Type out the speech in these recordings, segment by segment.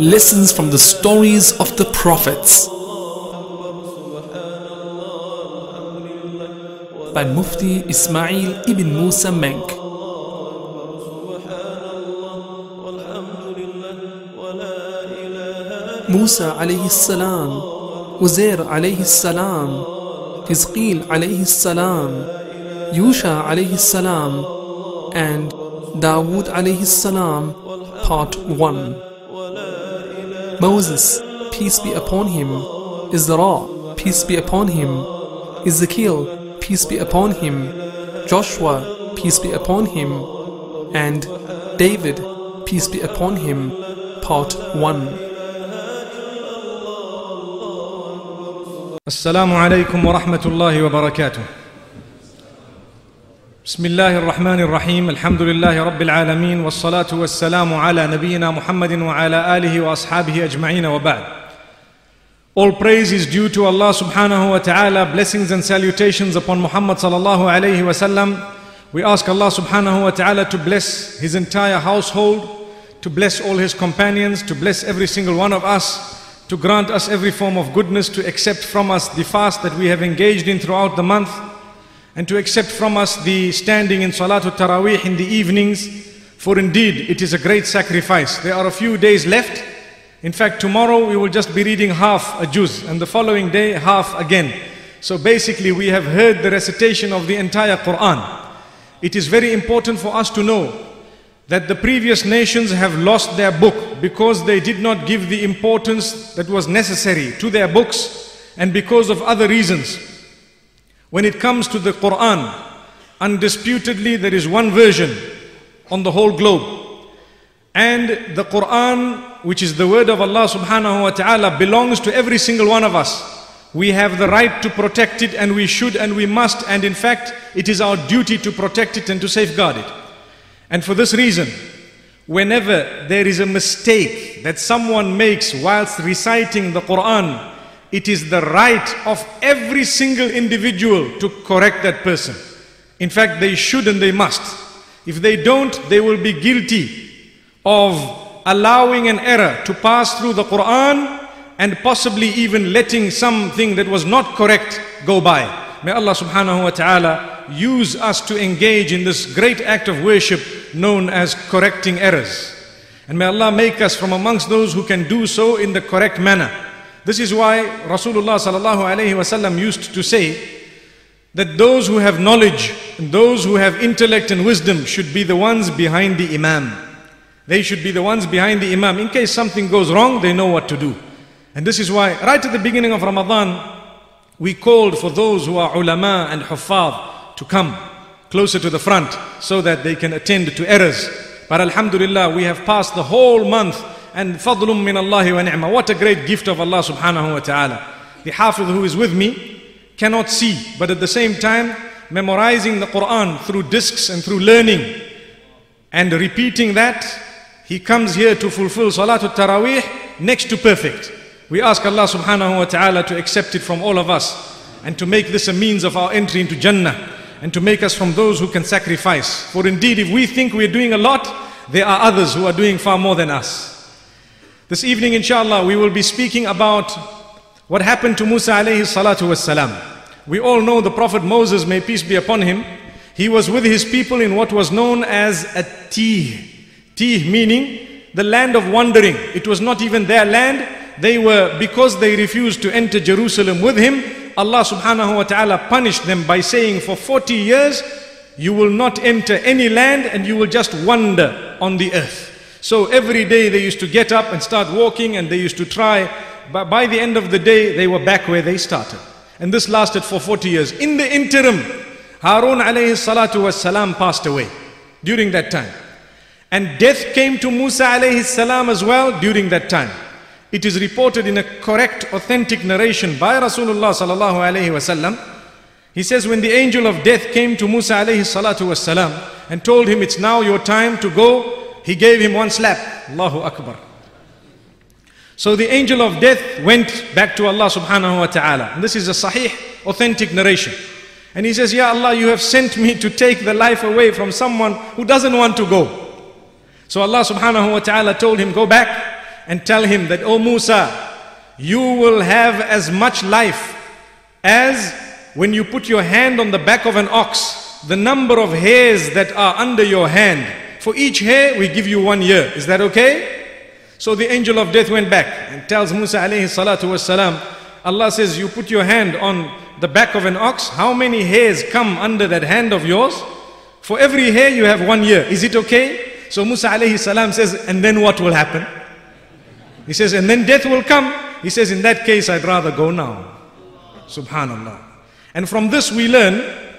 Lessons from the stories of the prophets by Mufti Ismail ibn Musa Menk. Musa alayhi salam, Uzair alayhi salam, Hizqeel alayhi salam, Yusha alayhi salam, and Dawood alayhi salam, part 1. Moses, peace be upon him, Ezra, peace be upon him, Ezekiel, peace be upon him, Joshua, peace be upon him, and David, peace be upon him, part 1. السلام wa rahmatullahi wa barakatuh. بسم الله الرحمن الرحيم، الحمد لله رب العالمين والصلاة والسلام على نبينا محمد وعلى آله وأصحابه أجمعين وبعد. All praise is due to Allah subhanahu wa ta'ala, blessings and salutations upon Muhammad sallallahu alayhi wa sallam. We ask Allah subhanahu wa ta'ala to bless his entire household, to bless all his companions, to bless every single one of us, to grant us every form of goodness, to accept from us the fast that we have engaged in throughout the month, and to accept from us the standing in Salatul Taraweeh in the evenings, for indeed it is a great sacrifice. There are a few days left. In fact, tomorrow we will just be reading half a juz, and the following day half again. So basically, we have heard the recitation of the entire Quran. It is very important for us to know that the previous nations have lost their book because they did not give the importance that was necessary to their books and because of other reasons. When it comes to the Quran, undisputedly there is one version on the whole globe. And the Quran, which is the word of Allah subhanahu wa ta'ala, belongs to every single one of us. We have the right to protect it and we should and we must and in fact it is our duty to protect it and to safeguard it. And for this reason, whenever there is a mistake that someone makes whilst reciting the Quran, it is the right of every single individual to correct that person. In fact, they should and they must. If they don't, they will be guilty of allowing an error to pass through the Quran and possibly even letting something that was not correct go by. May Allah subhanahu wa ta'ala use us to engage in this great act of worship known as correcting errors. And may Allah make us from amongst those who can do so in the correct manner. This is why Rasulullah sallallahu used to say that those who have knowledge and those who have intellect and wisdom should be the ones behind the imam. They should be the ones behind the imam. In case something goes wrong, they know what to do. And this is why right at the beginning of Ramadan, we called for those who are ulama and huffaz to come closer to the front so that they can attend to errors. But alhamdulillah, we have passed the whole month and fadlum min Allahi wa. What a great gift of Allah subhanahu wa ta'ala. The hafiz who is with me cannot see, but at the same time, memorizing the Quran through discs and through learning and repeating that, he comes here to fulfill Salatul Taraweeh next to perfect. We ask Allah subhanahu wa ta'ala to accept it from all of us and to make this a means of our entry into Jannah and to make us from those who can sacrifice. For indeed, if we think we're doing a lot, there are others who are doing far more than us. This evening, inshallah, we will be speaking about what happened to Musa alayhi salatu wassalam. We all know the Prophet Moses, may peace be upon him, he was with his people in what was known as a Tih. Tih meaning the land of wandering. It was not even their land. They were, because they refused to enter Jerusalem with him, Allah subhanahu wa ta'ala punished them by saying, For 40 years, you will not enter any land and you will just wander on the earth. So every day they used to get up and start walking and they used to try. But by the end of the day, they were back where they started. And this lasted for 40 years. In the interim, Harun alayhi salatu was salam passed away during that time. And death came to Musa alayhi salam as well during that time. it is reported in a correct, authentic narration by Rasulullah sallallahu alaihi wasallam. He says, when the angel of death came to Musa alayhi salatu wasalam and told him, it's now your time to go, he gave him one slap. Allahu Akbar. So the angel of death went back to Allah subhanahu wa ta'ala. This is a sahih, authentic narration. And he says, Ya Allah, you have sent me to take the life away from someone who doesn't want to go. So Allah subhanahu wa ta'ala told him, Go back and tell him that, O Musa, you will have as much life as when you put your hand on the back of an ox, the number of hairs that are under your hand. For each hair, we give you one year. Is that okay? So the angel of death went back and tells Musa alayhi salatu wasalam, Allah says, you put your hand on the back of an ox, how many hairs come under that hand of yours? For every hair you have one year. Is it okay? So Musa alayhi salam says, and then what will happen? He says, and then death will come. He says, in that case, I'd rather go now. Subhanallah. And from this we learn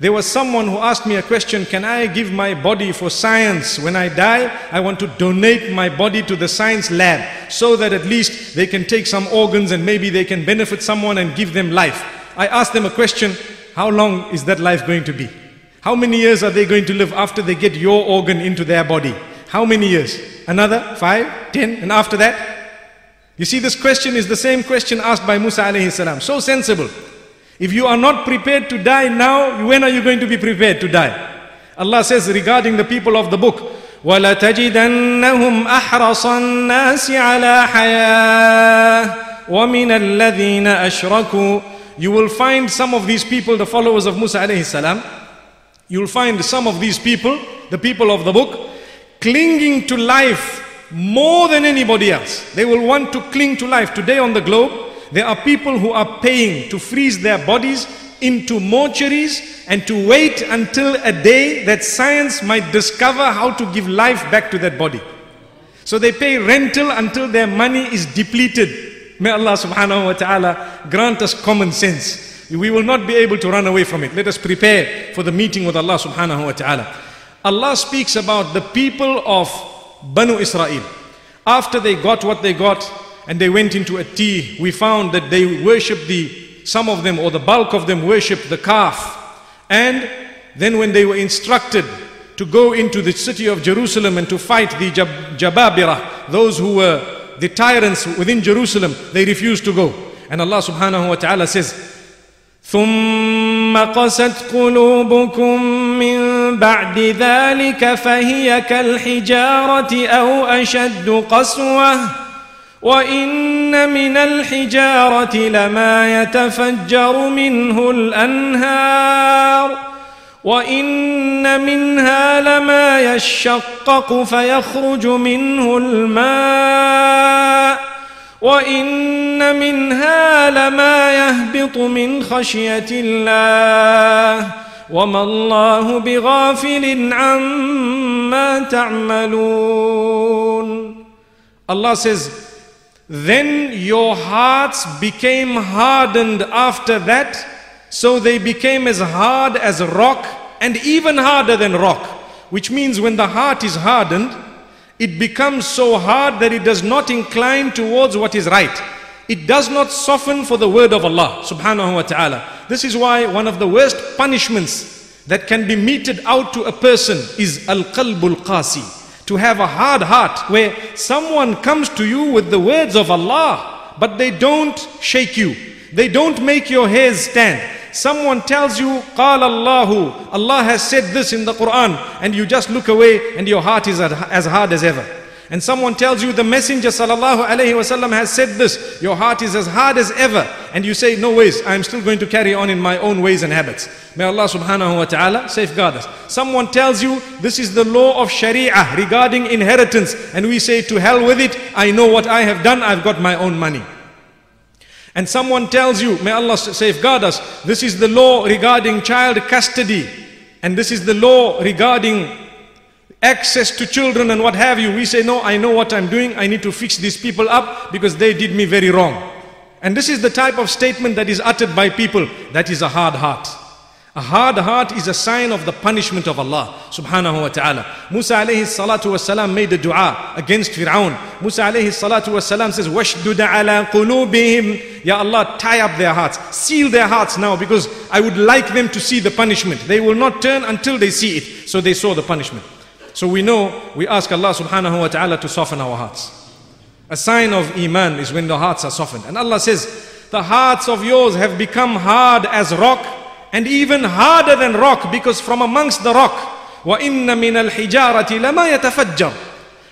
there was someone who asked me a question Can I give my body for science? When I die, I want to donate my body to the science lab so that at least they can take some organs and maybe they can benefit someone and give them life. I asked them a question How long is that life going to be? How many years are they going to live after they get your organ into their body? How many years? Another? Five? Ten? And after that? You see, this question is the same question asked by Musa alayhi salam. So sensible. If you are not prepared to die now, when are you going to be prepared to die? Allah says regarding the people of the book, وَلَتَجِدَنَّهُمْ أَحْرَصَ النَّاسِ عَلَى حَيَاةٍ وَمِنَ الَّذِينَ أَشْرَكُوا You will find some of these people, the followers of Musa alayhi salam, you will find some of these people, the people of the book, clinging to life more than anybody else. They will want to cling to life. Today on the globe, there are people who are paying to freeze their bodies into mortuaries and to wait until a day that science might discover how to give life back to that body. So they pay rental until their money is depleted. May Allah subhanahu wa ta'ala grant us common sense. We will not be able to run away from it. Let us prepare for the meeting with Allah subhanahu wa ta'ala. Allah speaks about the people of Banu Israel. After they got what they got, and they went into a Tih. We found that they worshipped the, some of them or the bulk of them worshipped the calf. And then when they were instructed to go into the city of Jerusalem and to fight the Jab Jababira, those who were the tyrants within Jerusalem, they refused to go. And Allah subhanahu wa ta'ala says, ثم قست قلوبكم من بعد ذلك فهي كالحجارة أو أشد قسوةً وإن من الحجارة لما يتفجر منه الأنهار وإن منها لما يشقق فيخرج منه الماء وإن منها لما يهبط من خشية الله وما الله بغافل عما تعملون. Allah says Then your hearts became hardened after that, so they became as hard as rock and even harder than rock. Which means when the heart is hardened, it becomes so hard that it does not incline towards what is right. It does not soften for the word of Allah subhanahu wa ta'ala. This is why one of the worst punishments that can be meted out to a person is al-qalbul qasi to have a hard heart where someone comes to you with the words of Allah, but they don't shake you. They don't make your hairs stand. Someone tells you, قال Allahu, Allah has said this in the Quran, and you just look away and your heart is as hard as ever and someone tells you the messenger sallallahu alaihi wasallam has said this your heart is as hard as ever. And you say no ways i'm still going to carry on in my own ways and habits. May allah subhanahu wa ta'ala safeguard us. Someone tells you this is the law of sharia regarding inheritance and we say to hell with it i know what i have done i've got my own money. And someone tells you may allah safeguard us this is the law regarding child custody and this is the law regarding access to children and what have you. We say, no, I know what I'm doing. I need to fix these people up because they did me very wrong. And this is the type of statement that is uttered by people. That is a hard heart. A hard heart is a sign of the punishment of Allah subhanahu wa ta'ala. Musa alayhi salatu wasalam made a dua against Fir'aun. Musa alayhi salatu wasalam says, وَاشْدُدَ عَلَىٰ قُلُوبِهِمْ Ya Allah, tie up their hearts, seal their hearts now because I would like them to see the punishment. They will not turn until they see it. So they saw the punishment. So we know, we ask Allah subhanahu wa ta'ala to soften our hearts. A sign of Iman is when the hearts are softened. And Allah says, the hearts of yours have become hard as rock and even harder than rock because from amongst the rock وَإِنَّ مِنَ الْحِجَارَةِ لَمَا يَتَفَجَّرُ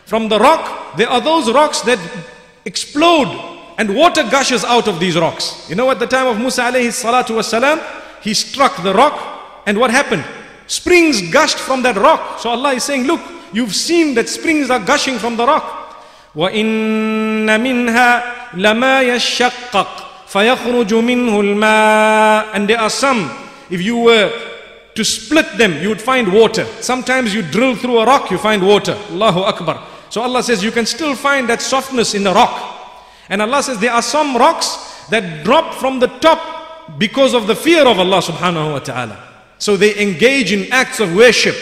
From the rock, there are those rocks that explode and water gushes out of these rocks. You know at the time of Musa alayhi salatu wasalam, he struck the rock and what happened? Springs gushed from that rock. So Allah is saying, look, you've seen that springs are gushing from the rock. وَإِنَّ مِنْهَا لَمَا يَشَّقَّقُ فَيَخْرُجُ مِنْهُ الْمَاءُ And there are some, if you were to split them, you would find water. Sometimes you drill through a rock, you find water. Allahu Akbar. So Allah says you can still find that softness in the rock. And Allah says there are some rocks that drop from the top because of the fear of Allah subhanahu wa ta'ala. So they engage in acts of worship.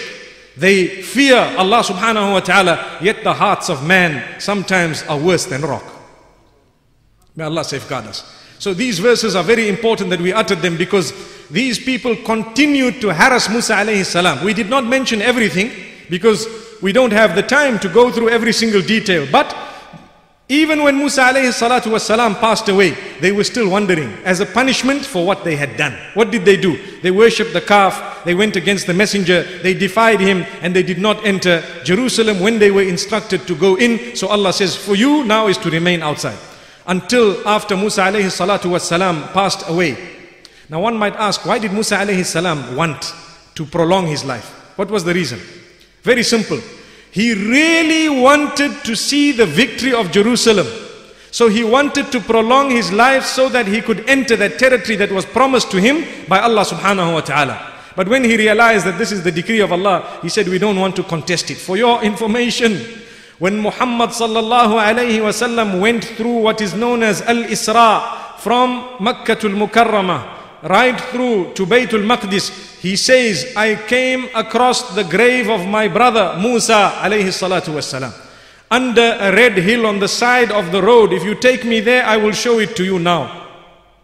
They fear Allah subhanahu wa ta'ala, yet the hearts of man sometimes are worse than rock. May Allah safeguard us. So these verses are very important that we uttered them because these people continued to harass Musa alayhi salam. We did not mention everything because we don't have the time to go through every single detail. But even when Musa alayhi salatu wasalam passed away, they were still wondering as a punishment for what they had done. What did they do? They worshipped the calf, they went against the messenger, they defied him, and they did not enter Jerusalem when they were instructed to go in. So Allah says, For you now is to remain outside until after Musa alayhi salatu wasalam passed away. Now one might ask, why did Musa alayhi salam want to prolong his life? What was the reason? Very simple. He really wanted to see the victory of Jerusalem. So he wanted to prolong his life so that he could enter that territory that was promised to him by Allah subhanahu wa ta'ala. But when he realized that this is the decree of Allah, he said, we don't want to contest it. For your information, when Muhammad sallallahu alayhi wasallam went through what is known as Al-Isra from Makkah al-Mukarramah right through to Baytul Maqdis, he says, I came across the grave of my brother Musa alayhi salatu wasalam. Under a red hill on the side of the road. If you take me there, I will show it to you now.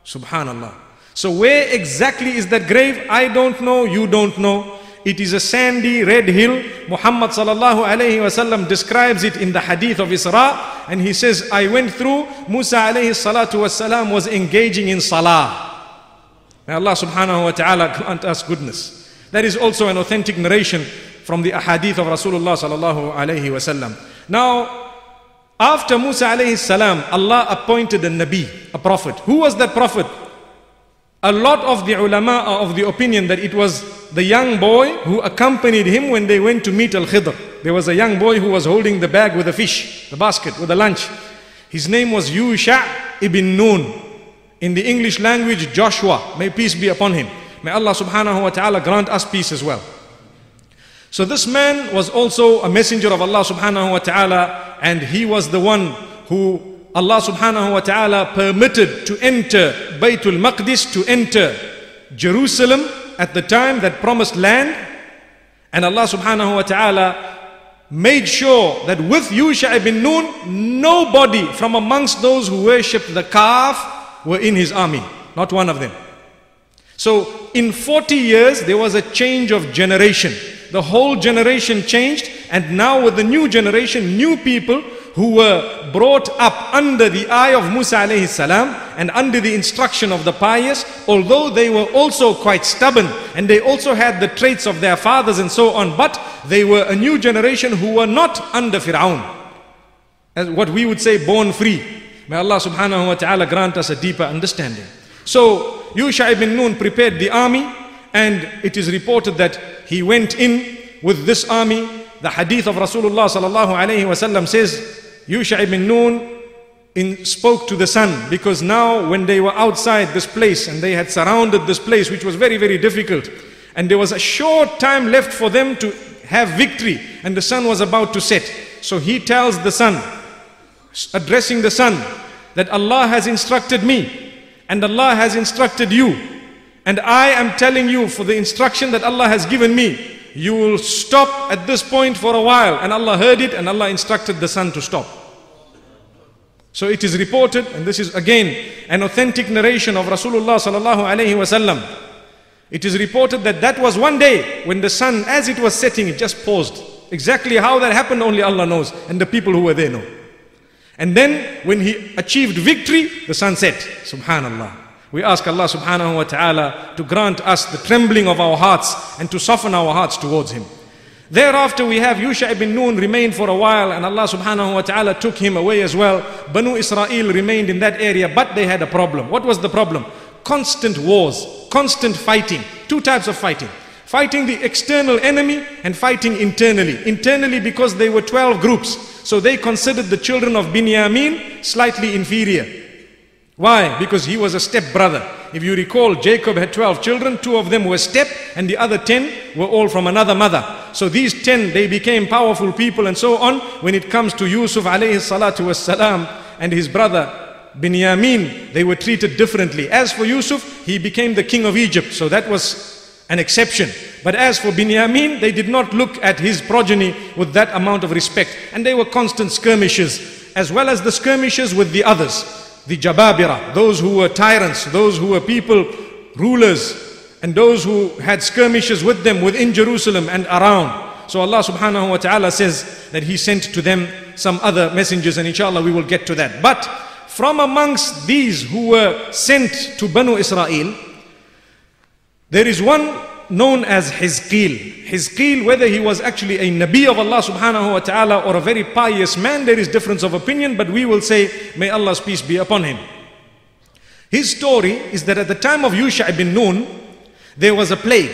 Subhanallah. So where exactly is that grave? I don't know, you don't know. It is a sandy red hill. Muhammad sallallahu alayhi wasallam describes it in the hadith of Isra and he says, I went through, Musa alayhi salatu wasalam was engaging in salah. May Allah subhanahu wa ta'ala grant us goodness. That is also an authentic narration from the ahadith of Rasulullah sallallahu alayhi wasallam. Now, after Musa alayhi salam, Allah appointed a Nabi, a prophet. Who was that prophet? A lot of the ulama are of the opinion that it was the young boy who accompanied him when they went to meet Al-Khidr. There was a young boy who was holding the bag with the fish, the basket with the lunch. His name was Yusha ibn Nun. In the English language, Joshua. May peace be upon him. May Allah subhanahu wa ta'ala grant us peace as well. So this man was also a messenger of Allah subhanahu wa ta'ala and he was the one who Allah subhanahu wa ta'ala permitted to enter Baytul Maqdis, to enter Jerusalem at the time, that promised land. And Allah subhanahu wa ta'ala made sure that with Yusha ibn Nun, nobody from amongst those who worshipped the calf were in his army. Not one of them. So in 40 years, there was a change of generation. The whole generation changed, and now with the new generation, new people who were brought up under the eye of Musa alayhi salam and under the instruction of the pious, although they were also quite stubborn and they also had the traits of their fathers and so on, but they were a new generation who were not under Fir'aun. As what we would say, born free. May Allah subhanahu wa ta'ala grant us a deeper understanding. So, Yusha ibn Nun prepared the army and it is reported that he went in with this army. The hadith of Rasulullah sallallahu alayhi wasallam says, Yusha ibn Nun in, spoke to the sun because now when they were outside this place and they had surrounded this place which was very very difficult and there was a short time left for them to have victory and the sun was about to set so he tells the sun addressing the sun that Allah has instructed me and Allah has instructed you And I am telling you for the instruction that Allah has given me, you will stop at this point for a while. And Allah heard it and Allah instructed the sun to stop. So it is reported, and this is again an authentic narration of Rasulullah sallallahu alaihi wasallam. It is reported that that was one day when the sun, as it was setting, it just paused. Exactly how that happened, only Allah knows, and the people who were there know. And then when he achieved victory, the sun set. Subhanallah. We ask Allah subhanahu wa ta'ala to grant us the trembling of our hearts and to soften our hearts towards Him. Thereafter we have Yusha ibn Nun remained for a while and Allah subhanahu wa ta'ala took him away as well. Banu Israel remained in that area but they had a problem. What was the problem? Constant wars, constant fighting. Two types of fighting. Fighting the external enemy and fighting internally. Internally because they were 12 groups. So they considered the children of Binyamin slightly inferior. Why? Because he was a step brother. If you recall, Jacob had 12 children, two of them were step, and the other 10 were all from another mother. So these 10, they became powerful people and so on. When it comes to Yusuf alayhi salatu salam and his brother Binyamin, they were treated differently. As for Yusuf, he became the king of Egypt, so that was an exception. But as for Binyamin, they did not look at his progeny with that amount of respect. And they were constant skirmishes, as well as the skirmishes with the others the Jababira, those who were tyrants, those who were people, rulers, and those who had skirmishes with them within Jerusalem and around. So Allah subhanahu wa ta'ala says that He sent to them some other messengers, and inshallah we will get to that. But from amongst these who were sent to Banu Israel, there is one known as Hizqil. Hizqil, whether he was actually a Nabi of Allah subhanahu wa ta'ala or a very pious man, there is difference of opinion, but we will say, may Allah's peace be upon him. His story is that at the time of Yusha ibn Nun, there was a plague.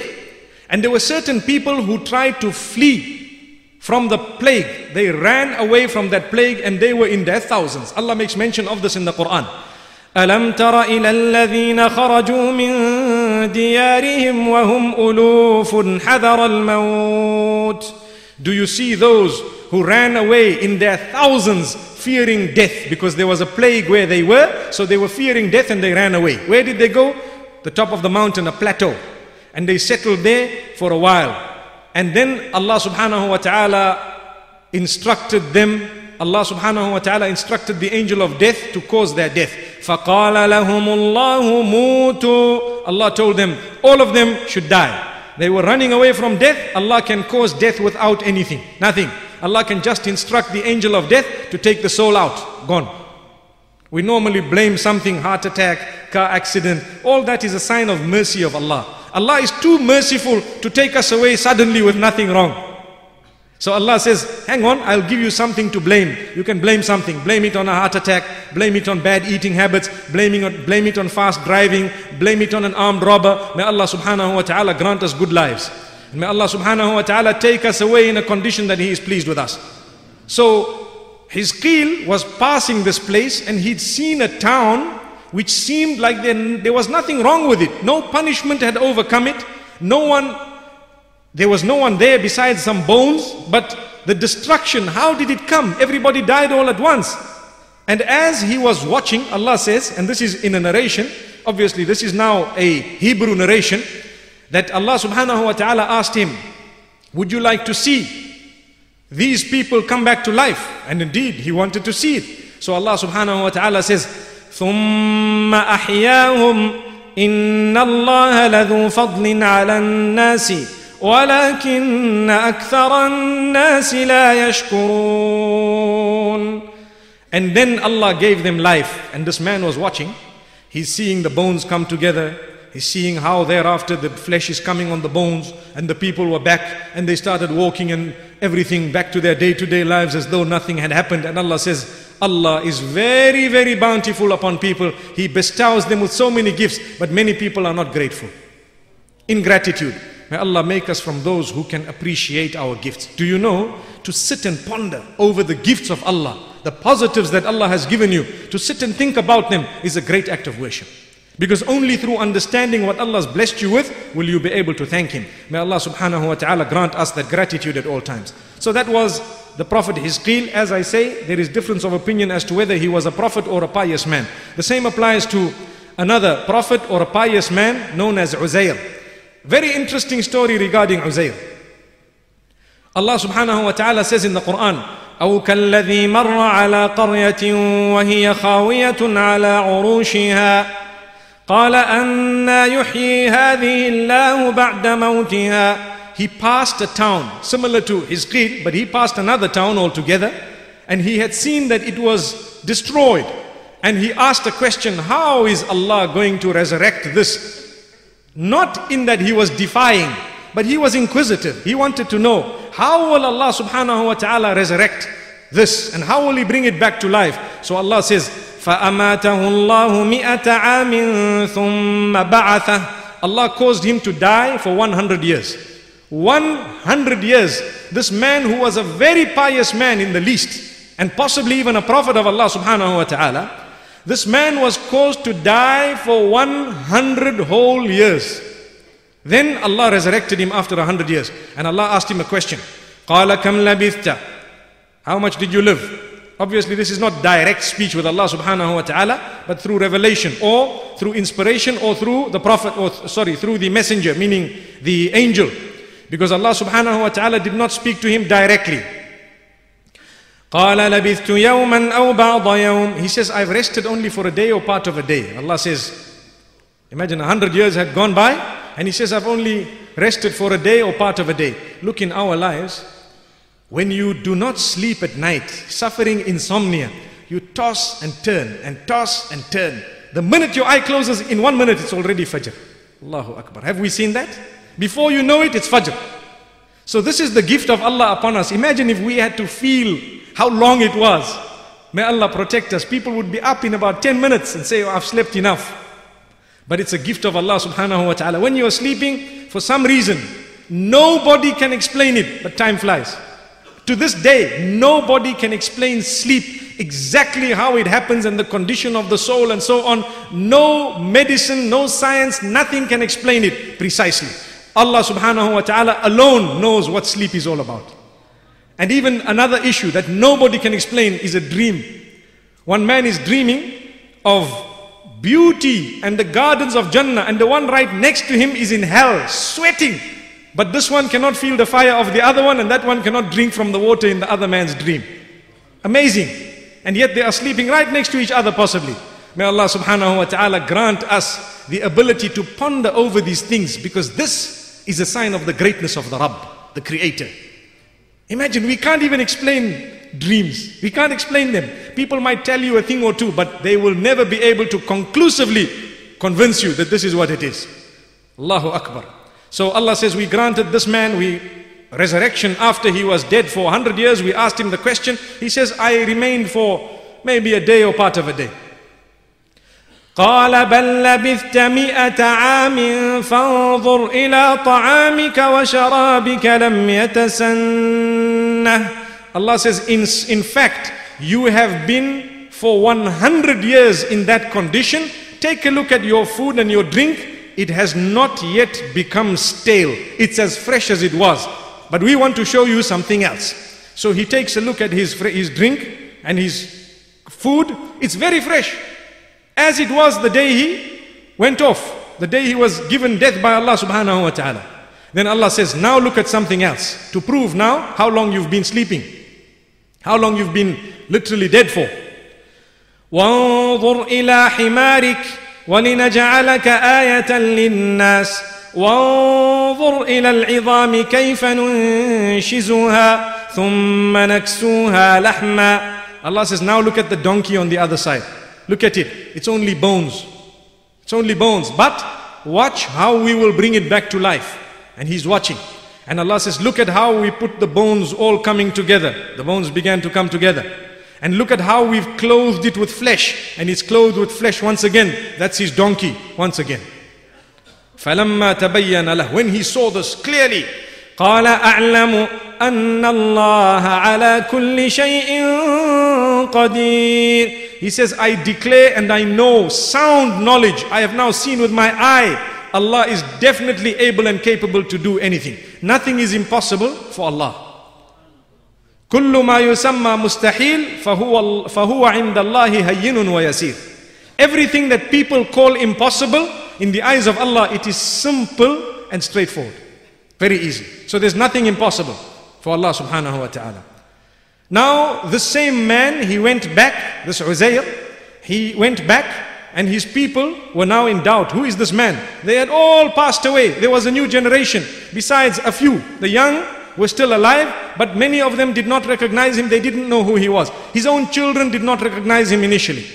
And there were certain people who tried to flee from the plague. They ran away from that plague and they were in their thousands. Allah makes mention of this in the Quran. ألم تر إلى الذين خرجوا من ديارهم وهم ألوف حذر الموت Do you see those who ran away in their thousands fearing death because there was a plague where they were so they were fearing death and they ran away where did they go the top of the mountain a plateau and they settled there for a while and then Allah subhanahu wa ta'ala instructed them Allah subhanahu wa ta'ala instructed the angel of death to cause their death. فَقَالَ لَهُمُ اللَّهُ مُوتُوا Allah told them, all of them should die. They were running away from death. Allah can cause death without anything. Nothing. Allah can just instruct the angel of death to take the soul out. Gone. We normally blame something, heart attack, car accident. All that is a sign of mercy of Allah. Allah is too merciful to take us away suddenly with nothing wrong. So Allah says, hang on, I'll give you something to blame. You can blame something. Blame it on a heart attack, blame it on bad eating habits, blaming blame it on fast driving, blame it on an armed robber. May Allah subhanahu wa ta'ala grant us good lives. And may Allah subhanahu wa ta'ala take us away in a condition that He is pleased with us. So Hizqil was passing this place and he'd seen a town which seemed like there, there was nothing wrong with it. No punishment had overcome it. No one there was no one there besides some bones, but the destruction, how did it come? Everybody died all at once. And as he was watching, Allah says, and this is in a narration, obviously this is now a Hebrew narration, that Allah subhanahu wa ta'ala asked him, Would you like to see these people come back to life? And indeed, he wanted to see it. So Allah subhanahu wa ta'ala says, ثُمَّ أَحْيَاهُمْ إِنَّ اللَّهَ لَذُو فَضْلٍ عَلَى النَّاسِ ولكن أكثر الناس لا يشكرون And then Allah gave them life and this man was watching He's seeing the bones come together He's seeing how thereafter the flesh is coming on the bones and the people were back and they started walking and everything back to their day-to-day lives as though nothing had happened and Allah says Allah is very very bountiful upon people He bestows them with so many gifts but many people are not grateful ingratitude May Allah make us from those who can appreciate our gifts. Do you know, to sit and ponder over the gifts of Allah, the positives that Allah has given you, to sit and think about them is a great act of worship. Because only through understanding what Allah has blessed you with will you be able to thank Him. May Allah subhanahu wa ta'ala grant us that gratitude at all times. So that was the Prophet Hizqil. As I say, there is difference of opinion as to whether he was a prophet or a pious man. The same applies to another prophet or a pious man known as Uzair Very interesting story regarding Uzair. Allah subhanahu wa ta'ala says in the Quran, أو كالذي مر على قرية وهي خاوية على عروشها قال أنا يحيي هذه الله بعد موتها He passed a town similar to Hizqil, but he passed another town altogether, and he had seen that it was destroyed. And he asked a question, how is Allah going to resurrect this? Not in that he was defying, but he was inquisitive. He wanted to know, how will Allah subhanahu wa ta'ala resurrect this? And how will he bring it back to life? So Allah says, فَأَمَاتَهُ اللَّهُ مِئَةَ عَامٍ ثُمَّ بَعَثَهُ Allah caused him to die for 100 years. 100 years. This man who was a very pious man in the least, and possibly even a prophet of Allah subhanahu wa ta'ala, this man was caused to die for 100 whole years. Then Allah resurrected him after 100 years. And Allah asked him a question. قَالَ كَمْ لَبِثْتَ How much did you live? Obviously this is not direct speech with Allah subhanahu wa ta'ala, but through revelation or through inspiration or through the prophet, or sorry, through the messenger, meaning the angel. Because Allah subhanahu wa ta'ala did not speak to him directly. قال لبثت يوما أو بعض يوم He says, I've rested only for a day or part of a day. Allah says, imagine a hundred years had gone by and He says, I've only rested for a day or part of a day. Look in our lives, when you do not sleep at night, suffering insomnia, you toss and turn and toss and turn. The minute your eye closes, in one minute it's already Fajr. Allahu Akbar. Have we seen that? Before you know it, it's Fajr. So this is the gift of Allah upon us. Imagine if we had to feel how long it was. May Allah protect us. People would be up in about 10 minutes and say, oh, I've slept enough. But it's a gift of Allah subhanahu wa ta'ala. When you are sleeping, for some reason, nobody can explain it, but time flies. To this day, nobody can explain sleep exactly how it happens and the condition of the soul and so on. No medicine, no science, nothing can explain it precisely. Allah subhanahu wa ta'ala alone knows what sleep is all about. And even another issue that nobody can explain is a dream. One man is dreaming of beauty and the gardens of Jannah, and the one right next to him is in hell, sweating. But this one cannot feel the fire of the other one, and that one cannot drink from the water in the other man's dream. Amazing. And yet they are sleeping right next to each other, possibly. May Allah subhanahu wa ta'ala grant us the ability to ponder over these things because this is a sign of the greatness of the Rabb, the Creator. Imagine, we can't even explain dreams. We can't explain them. People might tell you a thing or two, but they will never be able to conclusively convince you that this is what it is. Allahu Akbar. So Allah says, we granted this man, we resurrection after he was dead for 100 years. We asked him the question. He says, I remained for maybe a day or part of a day. قال بل لبثت مئة عام فانظر إلى طعامك وشرابك لم يتسنه Allah says, in, in fact, you have been for 100 years in that condition. Take a look at your food and your drink. It has not yet become stale. It's as fresh as it was. But we want to show you something else. So he takes a look at his, his drink and his food. It's very fresh as it was the day he went off, the day he was given death by Allah subhanahu wa ta'ala. Then Allah says, now look at something else to prove now how long you've been sleeping, how long you've been literally dead for. وانظر إلى حمارك ولنجعلك آية للناس وانظر إلى العظام كيف ننشزها ثم نكسوها لحما Allah says, now look at the donkey on the other side. Look at it. It's only bones. It's only bones. But watch how we will bring it back to life. And he's watching. And Allah says, look at how we put the bones all coming together. The bones began to come together. And look at how we've clothed it with flesh. And it's clothed with flesh once again. That's his donkey once again. فَلَمَّا تَبَيَّنَ لَهُ When he saw this clearly, قال أعلم أن الله على كل شيء قدير he says, I declare and I know sound knowledge. I have now seen with my eye. Allah is definitely able and capable to do anything. Nothing is impossible for Allah. كل ما يسمى مستحيل فهو فهو عند الله هين ويسير. Everything that people call impossible, in the eyes of Allah, it is simple and straightforward. Very easy. So there's nothing impossible for Allah subhanahu wa ta'ala. Now, the same man, he went back, this Uzair, he went back and his people were now in doubt. Who is this man? They had all passed away. There was a new generation. Besides a few, the young were still alive, but many of them did not recognize him. They didn't know who he was. His own children did not recognize him initially.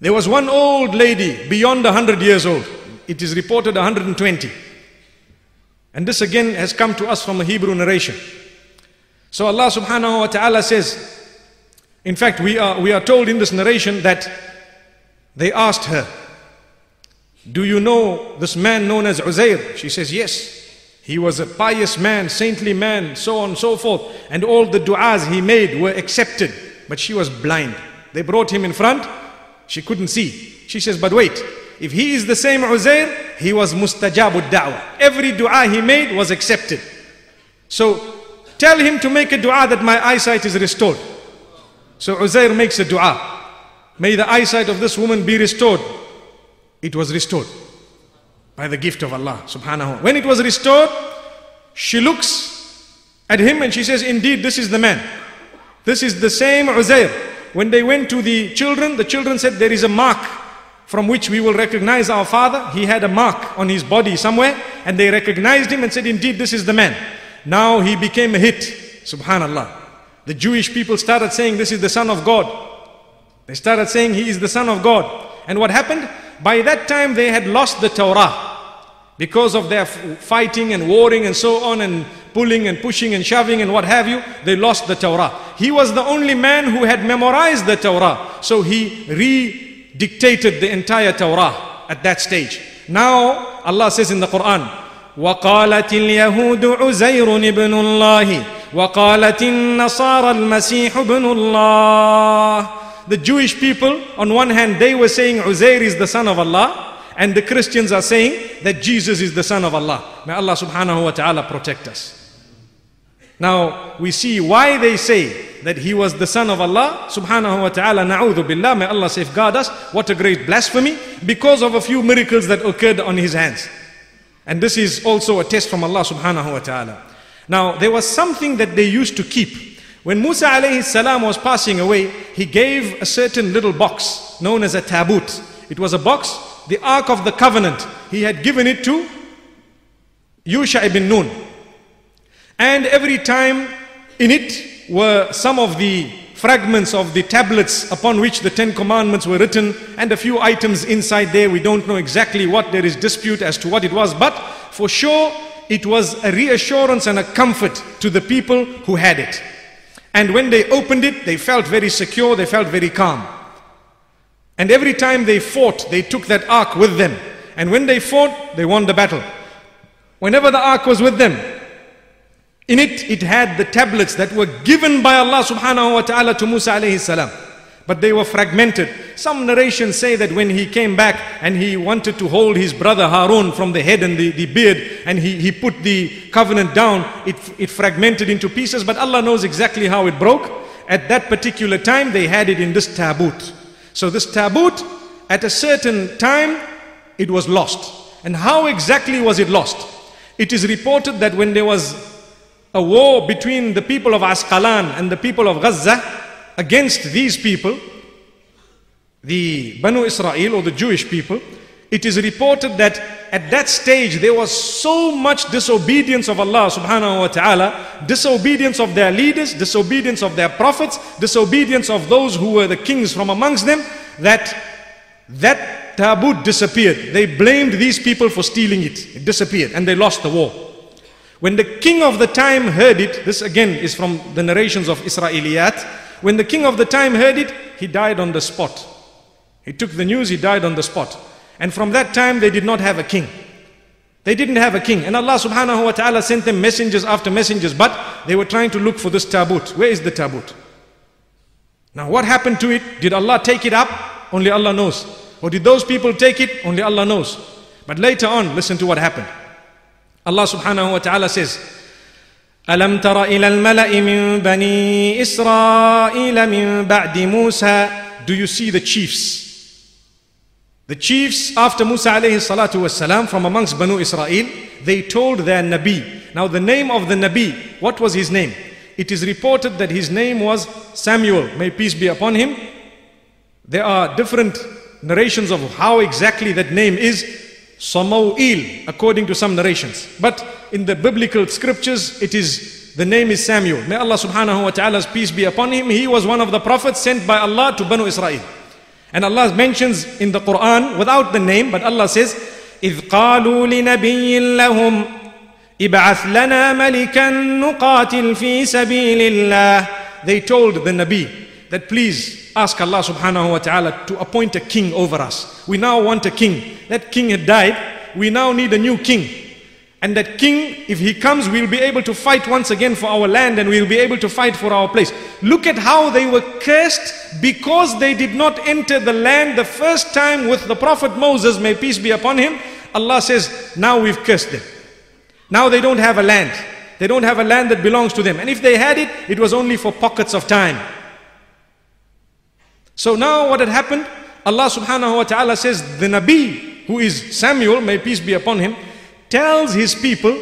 There was one old lady beyond 100 years old. It is reported 120. And this again has come to us from a Hebrew narration. So Allah subhanahu wa ta'ala says, in fact, we are, we are told in this narration that they asked her, Do you know this man known as Uzair? She says, Yes. He was a pious man, saintly man, so on and so forth. And all the du'as he made were accepted. But she was blind. They brought him in front. She couldn't see. She says, But wait, if he is the same Uzair, he was mustajabud da'wah. Every dua he made was accepted. So Tell him to make a dua that my eyesight is restored. So Uzair makes a dua. May the eyesight of this woman be restored. It was restored by the gift of Allah subhanahu. When it was restored, she looks at him and she says, Indeed, this is the man. This is the same Uzair. When they went to the children, the children said, There is a mark from which we will recognize our father. He had a mark on his body somewhere, and they recognized him and said, Indeed, this is the man. Now he became a hit. Subhanallah. The Jewish people started saying, This is the Son of God. They started saying, He is the Son of God. And what happened? By that time, they had lost the Torah. Because of their fighting and warring and so on, and pulling and pushing and shoving and what have you, they lost the Torah. He was the only man who had memorized the Torah. So he re dictated the entire Torah at that stage. Now, Allah says in the Quran, وقالت اليهود عزير ابن الله وقالت النصارى المسيح ابن الله The Jewish people, on one hand, they were saying Uzair is the son of Allah, and the Christians are saying that Jesus is the son of Allah. May Allah subhanahu wa ta'ala protect us. Now, we see why they say that he was the son of Allah, subhanahu wa ta'ala, na'udhu billah, may Allah safeguard us. What a great blasphemy, because of a few miracles that occurred on his hands. And this is also a test from Allah subhanahu wa ta'ala. Now, there was something that they used to keep. When Musa alayhi salam was passing away, he gave a certain little box known as a tabut. It was a box, the Ark of the Covenant. He had given it to Yusha ibn Nun. And every time in it were some of the fragments of the tablets upon which the Ten Commandments were written and a few items inside there. We don't know exactly what, there is dispute as to what it was, but for sure it was a reassurance and a comfort to the people who had it. And when they opened it, they felt very secure, they felt very calm. And every time they fought, they took that ark with them. And when they fought, they won the battle. Whenever the ark was with them, in it, it had the tablets that were given by Allah subhanahu wa ta'ala to Musa alayhi salam. But they were fragmented. Some narrations say that when he came back and he wanted to hold his brother Harun from the head and the, the beard and he, he put the covenant down, it, it fragmented into pieces. But Allah knows exactly how it broke. At that particular time, they had it in this tabut. So this tabut, at a certain time, it was lost. And how exactly was it lost? It is reported that when there was a war between the people of Asqalan and the people of Gaza against these people, the Banu Israel or the Jewish people, it is reported that at that stage there was so much disobedience of Allah subhanahu wa ta'ala, disobedience of their leaders, disobedience of their prophets, disobedience of those who were the kings from amongst them, that that tabut disappeared. They blamed these people for stealing it. It disappeared and they lost the war. When the king of the time heard it, this again is from the narrations of Israeliyat. When the king of the time heard it, he died on the spot. He took the news, he died on the spot. And from that time, they did not have a king. They didn't have a king. And Allah subhanahu wa ta'ala sent them messengers after messengers, but they were trying to look for this tabut. Where is the tabut? Now, what happened to it? Did Allah take it up? Only Allah knows. Or did those people take it? Only Allah knows. But later on, listen to what happened. Allah subhanahu wa ta'ala says, ألم تر إلى الملأ من بني إسرائيل من بعد موسى Do you see the chiefs The chiefs after Musa alayhi salatu wasalam from amongst Banu Israel, they told their Nabi. Now the name of the Nabi, what was his name? It is reported that his name was Samuel, may peace be upon him. There are different narrations of how exactly that name is. Samuel, according to some narrations. But in the biblical scriptures, it is the name is Samuel. May Allah subhanahu wa ta'ala's peace be upon him. He was one of the prophets sent by Allah to Banu Israel. And Allah mentions in the Quran without the name, but Allah says, إذ قالوا لنبي لهم ابعث لنا ملكا نقاتل في سبيل الله They told the Nabi that please ask Allah subhanahu wa ta'ala to appoint a king over us. We now want a king. That king had died. We now need a new king. And that king, if he comes, we'll be able to fight once again for our land and we'll be able to fight for our place. Look at how they were cursed because they did not enter the land the first time with the Prophet Moses, may peace be upon him. Allah says, now we've cursed them. Now they don't have a land. They don't have a land that belongs to them. And if they had it, it was only for pockets of time. So now what had happened? Allah subhanahu wa ta'ala says, the Nabi, who is Samuel, may peace be upon him, tells his people,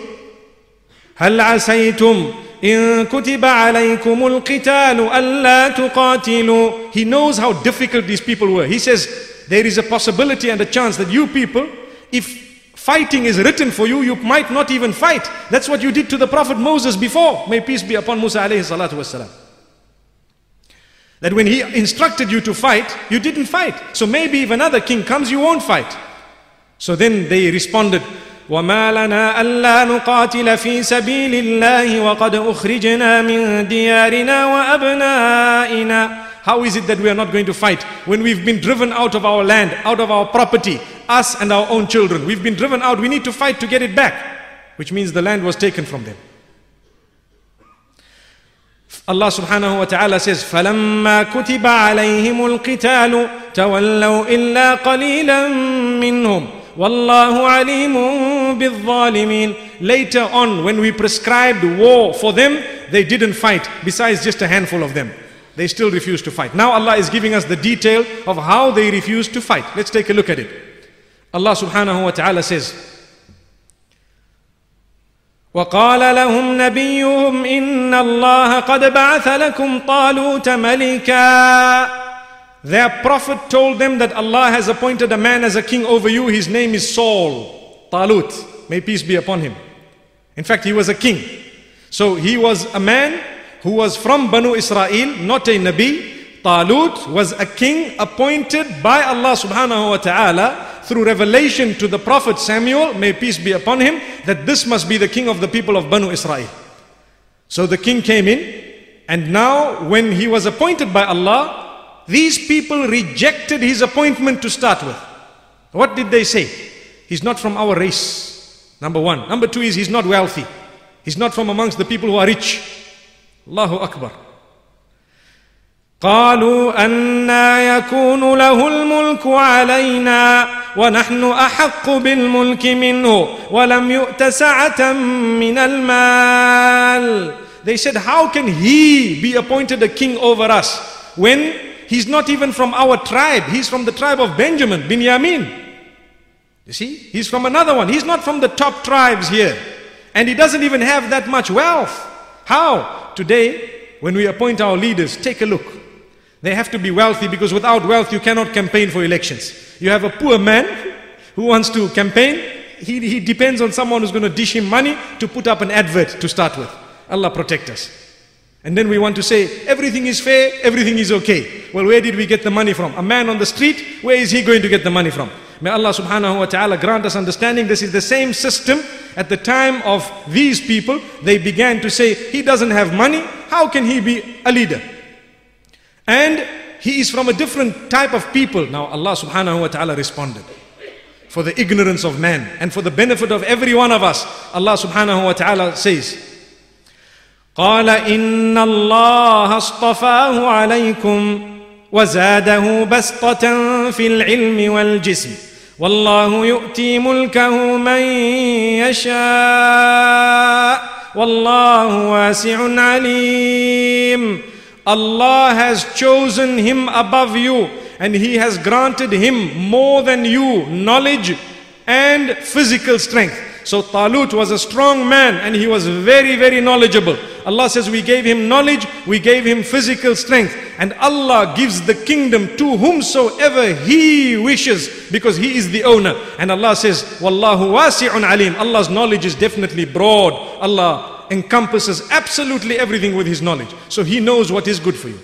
هل عسيتم إن كتب عليكم القتال ألا تقاتلوا He knows how difficult these people were. He says, there is a possibility and a chance that you people, if fighting is written for you, you might not even fight. That's what you did to the Prophet Moses before. May peace be upon Musa alayhi salatu wasalam. That when he instructed you to fight, you didn't fight. So maybe if another king comes, you won't fight. So then they responded, وما لنا ألا نقاتل في سبيل الله وقد أخرجنا من ديارنا وأبنائنا How is it that we are not going to fight when we've been driven out of our land, out of our property, us and our own children? We've been driven out, we need to fight to get it back, which means the land was taken from them. Allah subhanahu wa ta'ala says, فلما كتب عليهم القتال تولوا إلا قليلا منهم والله عليم بالظالمين Later on, when we prescribed war for them, they didn't fight, besides just a handful of them. They still refused to fight. Now Allah is giving us the detail of how they refused to fight. Let's take a look at it. Allah subhanahu wa ta'ala says, وقال لهم نبيهم إن الله قد بعث لكم طالوت ملكا Their prophet told them that Allah has appointed a man as a king over you. His name is Saul, Talut. May peace be upon him. In fact, he was a king. So he was a man who was from Banu Israel, not a Nabi. Talut was a king appointed by Allah subhanahu wa ta'ala through revelation to the Prophet Samuel, may peace be upon him, that this must be the king of the people of Banu Israel. So the king came in, and now when he was appointed by Allah, these people rejected his appointment to start with. What did they say? He's not from our race. Number one. Number two is he's not wealthy. He's not from amongst the people who are rich. Allahu Akbar. قالوا أنا يكون له الملك علينا ونحن أحق بالملك منه ولم يؤت سعة من المال They said, how can he be appointed a king over us when he's not even from our tribe? He's from the tribe of Benjamin, Binyamin. You see, he's from another one. He's not from the top tribes here. And he doesn't even have that much wealth. How? Today, when we appoint our leaders, take a look. They have to be wealthy because without wealth you cannot campaign for elections. You have a poor man who wants to campaign, he, he depends on someone who's going to dish him money to put up an advert to start with. Allah protect us. And then we want to say, everything is fair, everything is okay. Well, where did we get the money from? A man on the street, where is he going to get the money from? May Allah subhanahu wa ta'ala grant us understanding. This is the same system at the time of these people. They began to say, he doesn't have money, how can he be a leader? And he is from a different type of people. Now Allah subhanahu wa ta'ala responded. For the ignorance of man and for the benefit of every one of us, Allah subhanahu wa ta'ala says, قال إن الله اصطفاه عليكم وزاده بسطة في العلم والجسم والله يؤتي ملكه من يشاء والله واسع عليم Allah has chosen him above you and He has granted him more than you knowledge and physical strength. So Talut was a strong man and he was very, very knowledgeable. Allah says, We gave him knowledge, we gave him physical strength. And Allah gives the kingdom to whomsoever He wishes because He is the owner. And Allah says, Wallahu wasi'un alim. Allah's knowledge is definitely broad. Allah encompasses absolutely everything with His knowledge. So He knows what is good for you.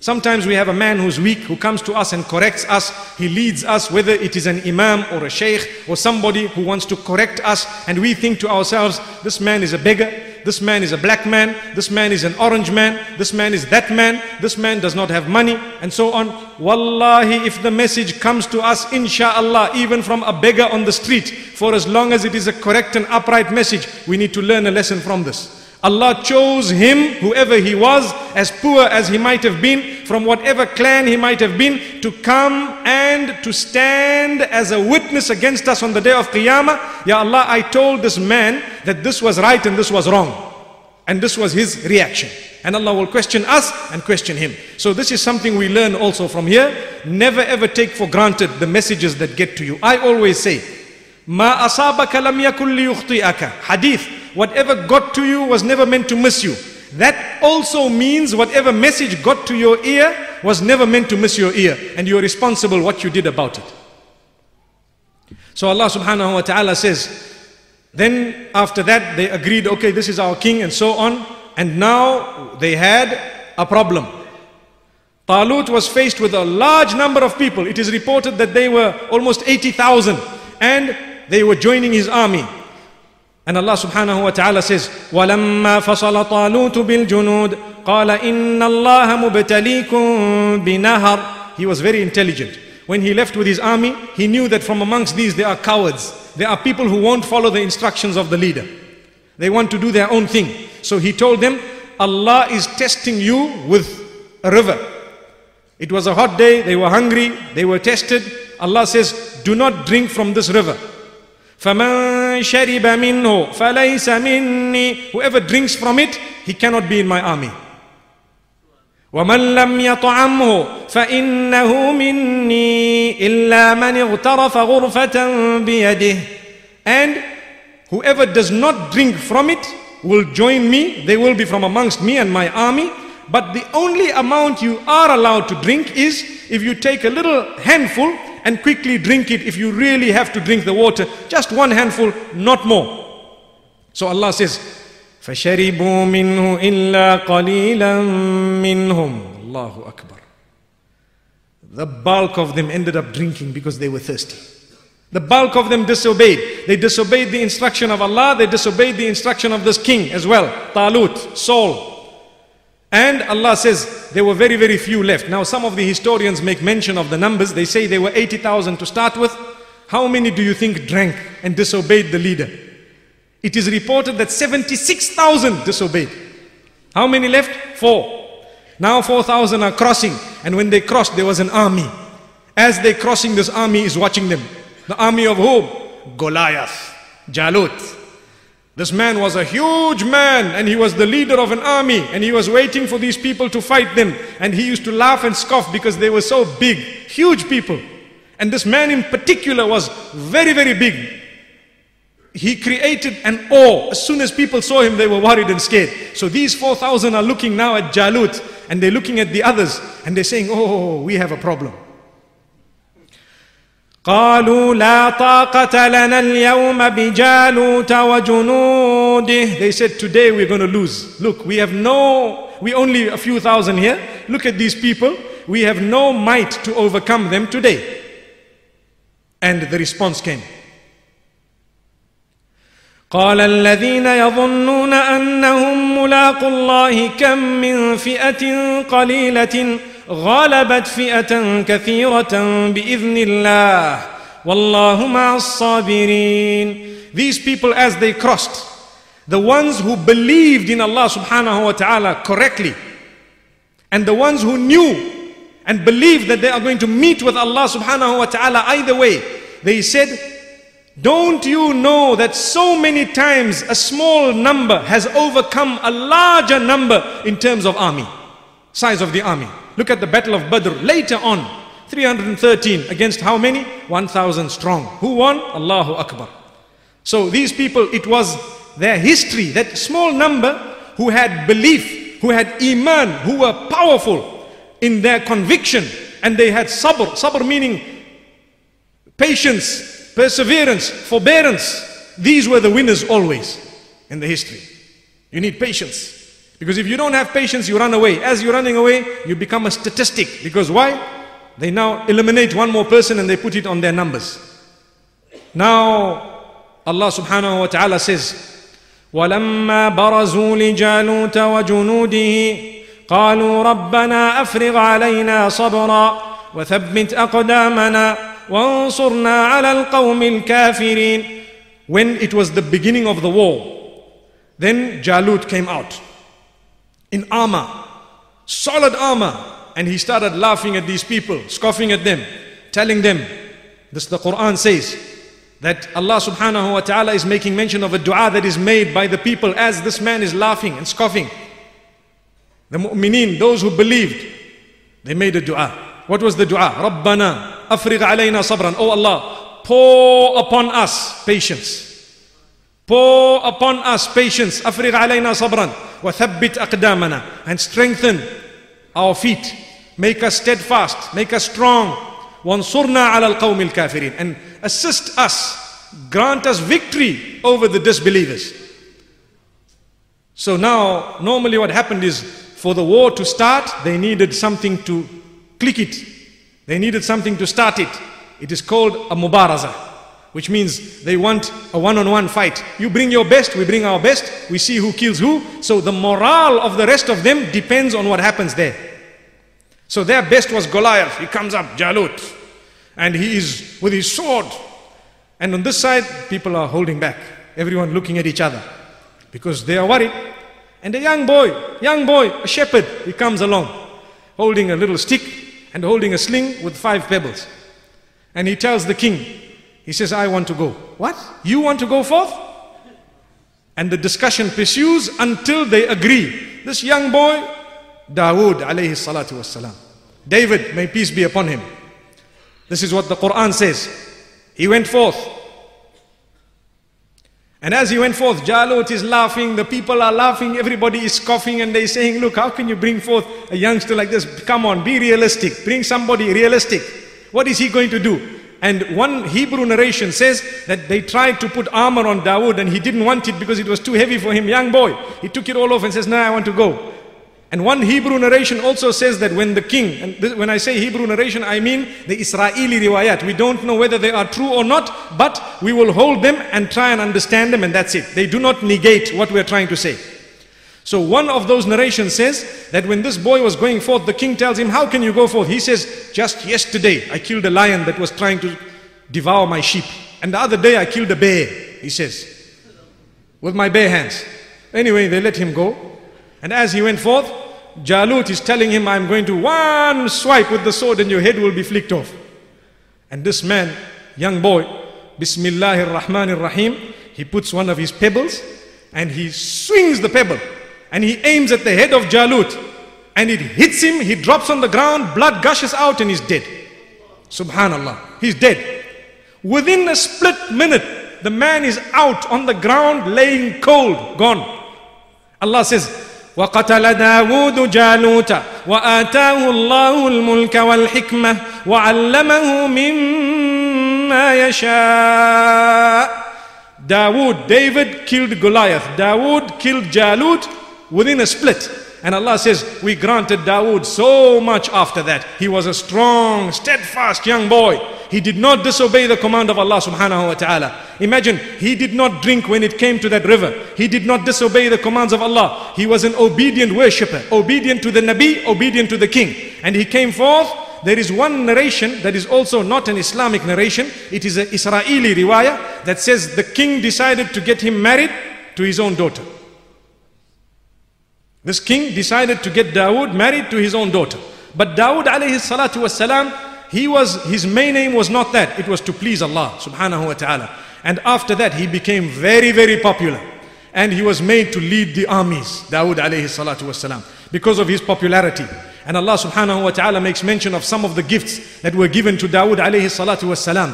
Sometimes we have a man who's weak who comes to us and corrects us. He leads us, whether it is an imam or a sheikh or somebody who wants to correct us. And we think to ourselves, this man is a beggar, this man is a black man, this man is an orange man, this man is that man, this man does not have money, and so on. Wallahi, if the message comes to us, insha'Allah, even from a beggar on the street, for as long as it is a correct and upright message, we need to learn a lesson from this. Allah chose him, whoever he was, as poor as he might have been, from whatever clan he might have been, to come and to stand as a witness against us on the day of Qiyamah. Ya Allah, I told this man that this was right and this was wrong. And this was his reaction. And Allah will question us and question him. So this is something we learn also from here. Never ever take for granted the messages that get to you. I always say, Ma asabaka lam yakulli yukhti'aka. Hadith. Whatever got to you was never meant to miss you. That also means whatever message got to your ear was never meant to miss your ear. And you're responsible what you did about it. So Allah subhanahu wa ta'ala says, then after that they agreed, okay, this is our king and so on. And now they had a problem. Talut was faced with a large number of people. It is reported that they were almost 80,000. And they were joining his army. And Allah subhanahu wa ta'ala says, وَلَمَّا فَصَلَ طَالُوتُ بِالْجُنُودِ قَالَ إِنَّ اللَّهَ مُبْتَلِيكُم بِنَهَرٍ He was very intelligent. When he left with his army, he knew that from amongst these there are cowards. There are people who won't follow the instructions of the leader. They want to do their own thing. So he told them, Allah is testing you with a river. It was a hot day, they were hungry, they were tested. Allah says, do not drink from this river. فَمَنْ شَرِبَ مِنْهُ فَلَيْسَ مِنِّي Whoever drinks from it, he cannot be in my army. ومن لم يطعمه فإنه مني إلا من اغترف غرفة بيده and whoever does not drink from it will join me they will be from amongst me and my army but the only amount you are allowed to drink is if you take a little handful and quickly drink it if you really have to drink the water just one handful not more so Allah says فشربوا منه إلا قليلا منهم الله أكبر The bulk of them ended up drinking because they were thirsty. The bulk of them disobeyed. They disobeyed the instruction of Allah, they disobeyed the instruction of this king as well, Talut, Saul. and Allah says there were very, very few left. Now, some of the historians make mention of the numbers. They say there were 80,000 to start with. How many do you think drank and disobeyed the leader? It is reported that 76,000 disobeyed. How many left? Four. Now 4,000 are crossing. And when they crossed, there was an army. As they crossing, this army is watching them. The army of whom? Goliath, Jalut. This man was a huge man and he was the leader of an army and he was waiting for these people to fight them. And he used to laugh and scoff because they were so big, huge people. And this man in particular was very, very big he created an awe. As soon as people saw him, they were worried and scared. So these 4,000 are looking now at Jalut and they're looking at the others and they're saying, Oh, we have a problem. قالوا لا طاقة لنا اليوم بجالوت وجنوده They said today we're going to lose. Look, we have no, we only a few thousand here. Look at these people. We have no might to overcome them today. And the response came. قال الذين يظنون انهم ملاقوا الله كم من فئه قليله غلبت فئه كثيره باذن الله والله مع الصابرين These people as they crossed the ones who believed in Allah subhanahu wa ta'ala correctly and the ones who knew and believed that they are going to meet with Allah subhanahu wa ta'ala either way they said Don't you know that so many times a small number has overcome a larger number in terms of army, size of the army? Look at the battle of Badr later on. 313 against how many? 1,000 strong. Who won? Allahu Akbar. So these people, it was their history, that small number who had belief, who had iman, who were powerful in their conviction, and they had sabr. Sabr meaning patience, perseverance, forbearance. These were the winners always in the history. You need patience. Because if you don't have patience, you run away. As you're running away, you become a statistic. Because why? They now eliminate one more person and they put it on their numbers. Now, Allah subhanahu wa ta'ala says, ولما برزوا لجالوت وجنوده قالوا ربنا افرغ علينا صبرا وثبت اقدامنا وانصرنا على القوم الكافرين When it was the beginning of the war, then Jalut came out in armor, solid armor, and he started laughing at these people, scoffing at them, telling them, this the Quran says, that Allah subhanahu wa ta'ala is making mention of a dua that is made by the people as this man is laughing and scoffing. The mu'mineen, those who believed, they made a dua. What was the dua? Rabbana afrigh alayna sabran. Oh Allah, pour upon us patience. Pour upon us patience. Afrigh alayna sabran. Thabbit aqdamana. And strengthen our feet. Make us steadfast. Make us strong. Wansurna ala al-qawmi al-kafirin. And assist us. Grant us victory over the disbelievers. So now, normally what happened is, for the war to start, they needed something to click it. They needed something to start it. It is called a mubaraza, which means they want a one-on-one fight. You bring your best, we bring our best, we see who kills who. So the morale of the rest of them depends on what happens there. So their best was Goliath. He comes up, Jalut, and he is with his sword. And on this side, people are holding back. Everyone looking at each other because they are worried. And a young boy, young boy, a shepherd, he comes along holding a little stick and holding a sling with five pebbles. And he tells the king, he says, I want to go. What? You want to go forth? And the discussion pursues until they agree. This young boy, Dawood alayhi salatu wassalam. David, may peace be upon him. This is what the Quran says. He went forth. And as he went forth, Jalut is laughing, the people are laughing, everybody is scoffing, and they're saying, Look, how can you bring forth a youngster like this? Come on, be realistic. Bring somebody realistic. What is he going to do? And one Hebrew narration says that they tried to put armor on Dawood and he didn't want it because it was too heavy for him, young boy. He took it all off and says, No, I want to go. And one Hebrew narration also says that when the king, and this, when I say Hebrew narration, I mean the Israeli riwayat. We don't know whether they are true or not, but we will hold them and try and understand them, and that's it. They do not negate what we are trying to say. So one of those narrations says that when this boy was going forth, the king tells him, How can you go forth? He says, Just yesterday I killed a lion that was trying to devour my sheep. And the other day I killed a bear, he says, with my bare hands. Anyway, they let him go. And as he went forth, Jalut is telling him, I'm going to one swipe with the sword and your head will be flicked off. And this man, young boy, Bismillahir Rahmanir Rahim, he puts one of his pebbles and he swings the pebble and he aims at the head of Jalut and it hits him, he drops on the ground, blood gushes out and he's dead. Subhanallah, he's dead. Within a split minute, the man is out on the ground laying cold, gone. Allah says, وقتل داود جالوت وآتاه الله الملك والحكمة وعلمه مما يشاء Dawood, David killed Goliath. Dawood killed Jalut within a split. And Allah says, we granted Dawood so much after that. He was a strong, steadfast young boy. He did not disobey the command of Allah subhanahu wa ta'ala. Imagine, he did not drink when it came to that river. He did not disobey the commands of Allah. He was an obedient worshipper, obedient to the Nabi, obedient to the king. And he came forth. There is one narration that is also not an Islamic narration. It is an Israeli riwayah that says the king decided to get him married to his own daughter. This king decided to get Dawood married to his own daughter. But Dawood alayhi salatu was salam, he was, his main aim was not that. It was to please Allah subhanahu wa ta'ala. And after that, he became very, very popular. And he was made to lead the armies, Dawood alayhi salatu was salam, because of his popularity. And Allah subhanahu wa ta'ala makes mention of some of the gifts that were given to Dawood alayhi salatu wasalam.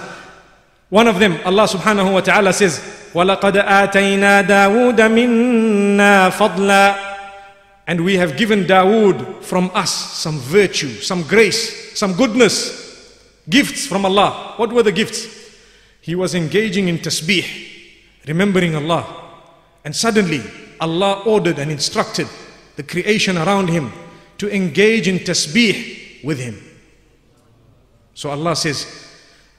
One of them, Allah subhanahu wa ta'ala says, وَلَقَدْ آتَيْنَا دَاوُودَ مِنَّا فَضْلًا And we have given Dawood from us some virtue, some grace, some goodness, gifts from Allah. What were the gifts? He was engaging in tasbih, remembering Allah. And suddenly, Allah ordered and instructed the creation around him to engage in tasbih with him. So Allah says,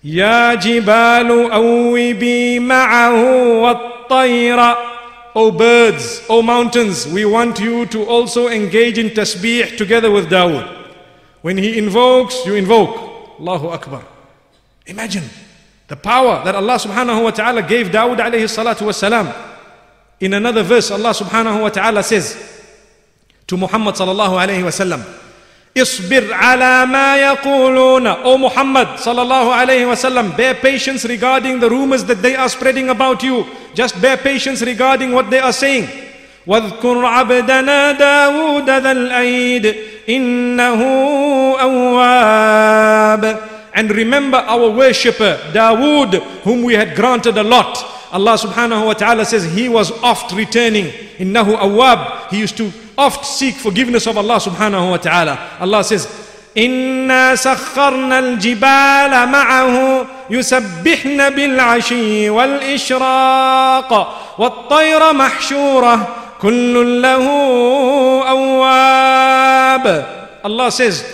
يا جبال أوبي معه والطير O birds, O mountains, we want you to also engage in tasbih together with Dawood. When he invokes, you invoke. Allahu Akbar. Imagine the power that Allah subhanahu wa ta'ala gave Dawood alayhi salatu wasalam. In another verse, Allah subhanahu wa ta'ala says to Muhammad sallallahu alayhi wasallam, اصبر على ما يقولون O Muhammad sallallahu alayhi wasallam bear patience regarding the rumors that they are spreading about you just bear patience regarding what they are saying واذكر عبدنا داود ذا الأيد إنه أواب and remember our worshipper Dawood whom we had granted a lot Allah subhanahu wa ta'ala says he was oft returning innahu awwab he used to oft seek forgiveness of Allah subhanahu wa ta'ala. Allah says, إنا سخرنا الجبال معه يسبحن بالعشي والإشراق والطير محشورة كل له أواب Allah says,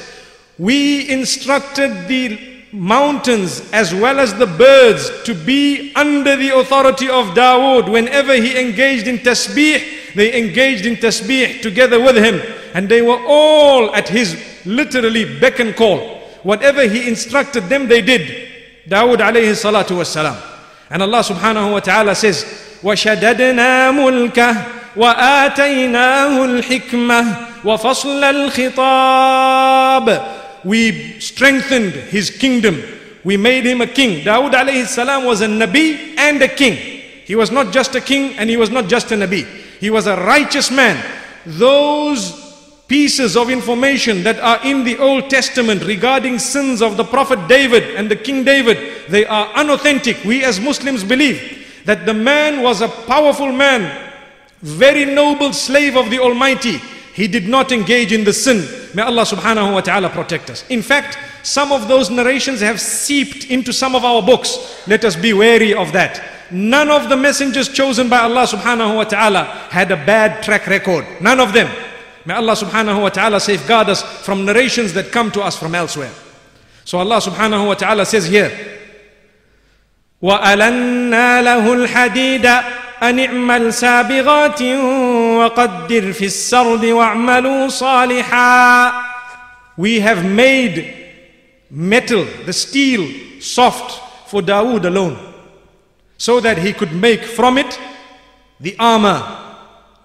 we instructed the mountains as well as the birds to be under the authority of Dawood whenever he engaged in tasbih they engaged in tasbih together with him and they were all at his literally beck and call. Whatever he instructed them, they did. Dawood alayhi salatu was And Allah subhanahu wa ta'ala says, وشددنا ملكه وآتيناه الحكمة وفصل الخطاب We strengthened his kingdom. We made him a king. Dawood alayhi salam was a nabi and a king. He was not just a king and he was not just a nabi. He was a righteous man. Those pieces of information that are in the Old Testament regarding sins of the Prophet David and the King David, they are unauthentic. We as Muslims believe that the man was a powerful man, very noble slave of the Almighty. He did not engage in the sin. May Allah subhanahu wa ta'ala protect us. In fact, some of those narrations have seeped into some of our books. Let us be wary of that. None of the messengers chosen by Allah subhanahu wa ta'ala had a bad track record. None of them. May Allah subhanahu wa ta'ala safeguard us from narrations that come to us from elsewhere. So Allah subhanahu wa ta'ala says here, وألنا له الحديد أن اعمل سابغات وقدر في السرد واعملوا صالحا We have made metal, the steel, soft for Dawood alone so that he could make from it the armor.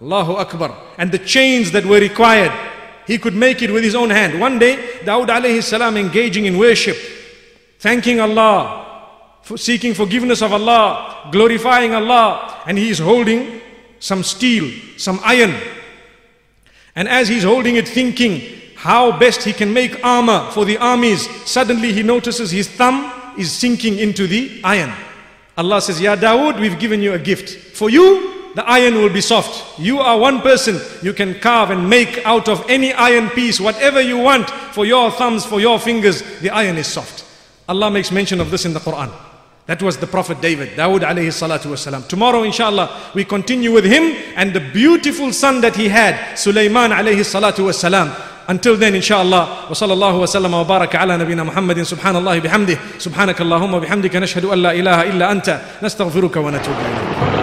Allahu Akbar. And the chains that were required. He could make it with his own hand. One day, Dawood alayhi salam engaging in worship, thanking Allah, for seeking forgiveness of Allah, glorifying Allah, and he is holding some steel, some iron. And as he's holding it, thinking how best he can make armor for the armies, suddenly he notices his thumb is sinking into the iron. Allah says, Ya Dawood, we've given you a gift. For you, the iron will be soft. You are one person. You can carve and make out of any iron piece whatever you want for your thumbs, for your fingers. The iron is soft. Allah makes mention of this in the Quran. That was the Prophet David, Dawood alayhi salatu wasalam. Tomorrow, inshallah, we continue with him and the beautiful son that he had, Sulaiman alayhi salatu wasalam. Until then, inshallah, wa sallallahu wa sallam wa baraka ala nabina Muhammadin subhanallah bihamdih, subhanakallahumma bihamdika nashhadu an la ilaha illa anta, nastaghfiruka wa natubu ilayk.